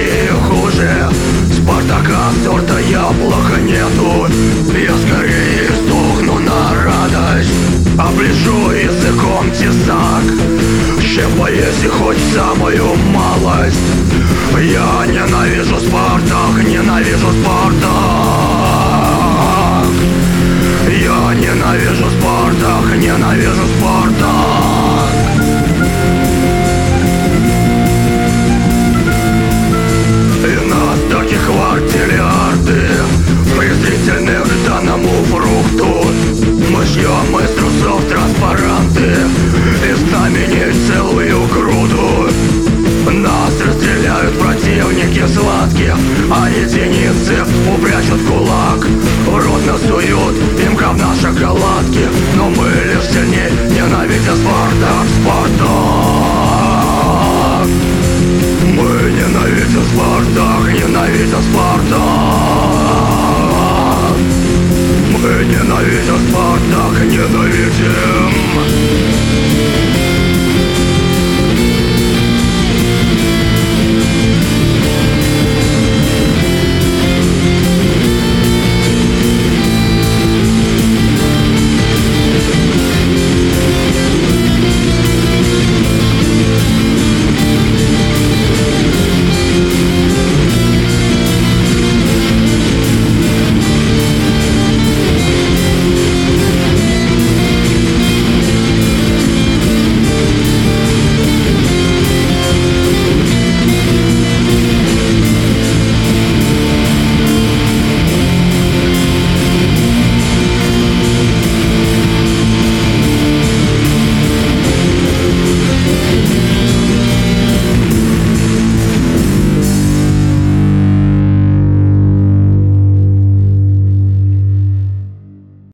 случае хуже. Спартака сорта яблока нету. Я скорее сдохну на радость. Оближу языком тесак. Щепа, если хоть самую малость. Я ненавижу Спартак, ненавижу Спартак. Я ненавижу Спартак, ненавижу Спартак. Ненавидят, мы однако ненавидим.